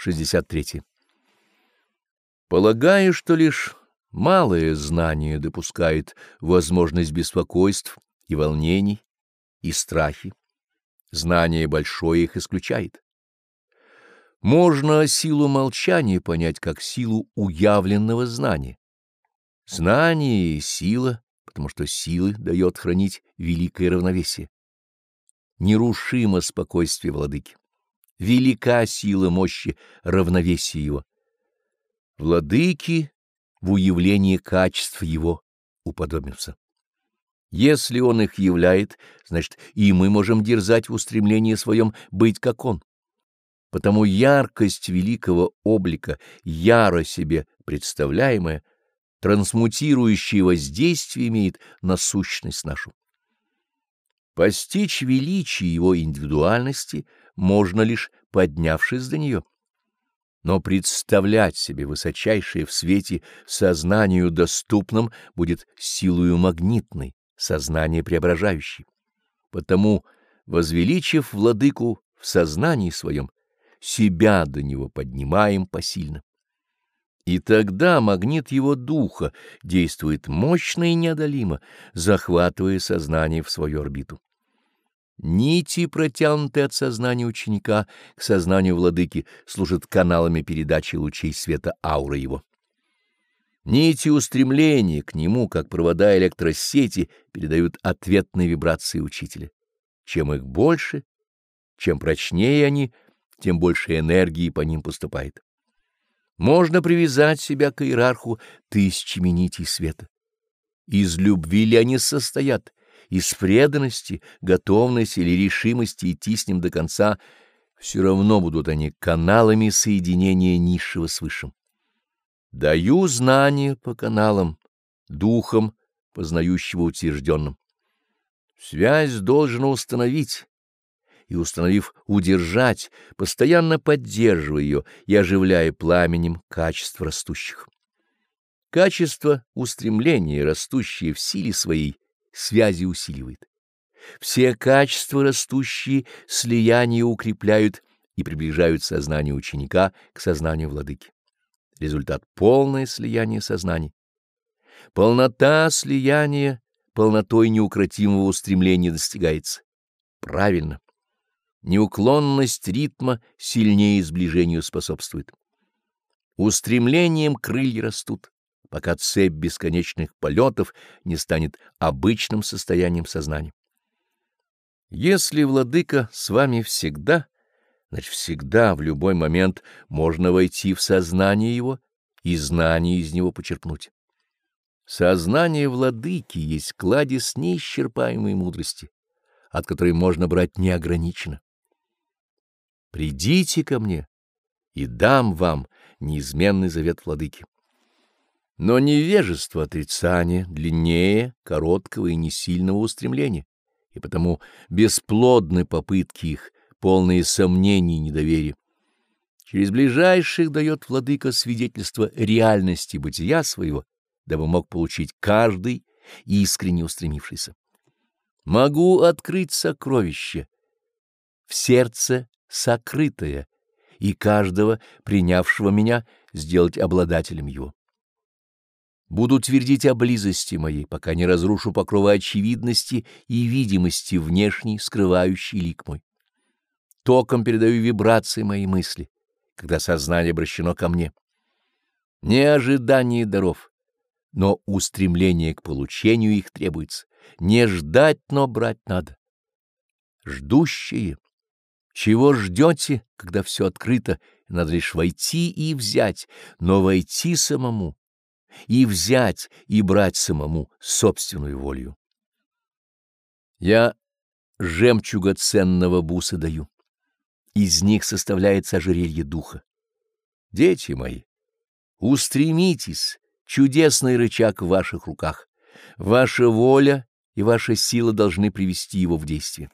63. Полагаю, что лишь малое знание допускает возможность беспокойств и волнений и страхи. Знание большое их исключает. Можно силу молчания понять как силу уявленного знания. Знание и сила, потому что силы дает хранить великое равновесие. Нерушимо спокойствие владыки. Велика сила мощи равновесия его. Владыки в уявлении качеств его уподобимся. Если он их являет, значит, и мы можем дерзать в устремлении своем быть как он. Потому яркость великого облика, яро себе представляемая, трансмутирующее воздействие имеет на сущность нашу. Постичь величие его индивидуальности можно лишь поднявшись до нее. Но представлять себе высочайшее в свете сознанию доступным будет силою магнитной, сознание преображающей. Потому, возвеличив владыку в сознании своем, себя до него поднимаем посильно. И тогда магнит его духа действует мощно и неодолимо, захватывая сознание в свою орбиту. Нити, протянутые от сознания ученика к сознанию владыки, служат каналами передачи лучей света ауры его. Нити устремления к нему, как провода электросети, передают ответные вибрации учителя. Чем их больше, чем прочнее они, тем больше энергии по ним поступает. Можно привязать себя к иерарху тысячами нитей света. Из любви ли они состоят, из преданности, готовности или решимости идти с ним до конца, все равно будут они каналами соединения низшего с высшим. Даю знания по каналам, духом, познающего утвержденным. Связь должен установить, и, установив, удержать, постоянно поддерживая ее и оживляя пламенем качество растущих. Качество устремления, растущее в силе своей, связи усиливает. Все качества растущие слияния укрепляют и приближают сознание ученика к сознанию владыки. Результат — полное слияние сознаний. Полнота слияния полнотой неукротимого устремления достигается. Правильно. Неуклонность ритма сильнее сближению способствует. Устремлением крылья растут пока цепь бесконечных полетов не станет обычным состоянием сознания. Если владыка с вами всегда, значит всегда в любой момент можно войти в сознание его и знание из него почерпнуть. Сознание владыки есть кладезь неисчерпаемой мудрости, от которой можно брать неограниченно. Придите ко мне, и дам вам неизменный завет владыки. Но невежество отрицания длиннее короткого и несильного устремления, и потому бесплодны попытки их, полные сомнений и недоверия. Через ближайших дает владыка свидетельство реальности бытия своего, дабы мог получить каждый искренне устремившийся. Могу открыть сокровище, в сердце сокрытое, и каждого, принявшего меня, сделать обладателем его. Буду твердить о близости моей, пока не разрушу покрова очевидности и видимости внешней, скрывающей лик мой. Током передаю вибрации моей мысли, когда сознание обращено ко мне. Не ожидание даров, но устремление к получению их требуется. Не ждать, но брать надо. Ждущие. Чего ждете, когда все открыто, надо лишь войти и взять, но войти самому и взять и брать самому собственную волю. Я жемчуга ценного буса даю. Из них составляется ожерелье духа. Дети мои, устремитесь, чудесный рычаг в ваших руках. Ваша воля и ваша сила должны привести его в действие.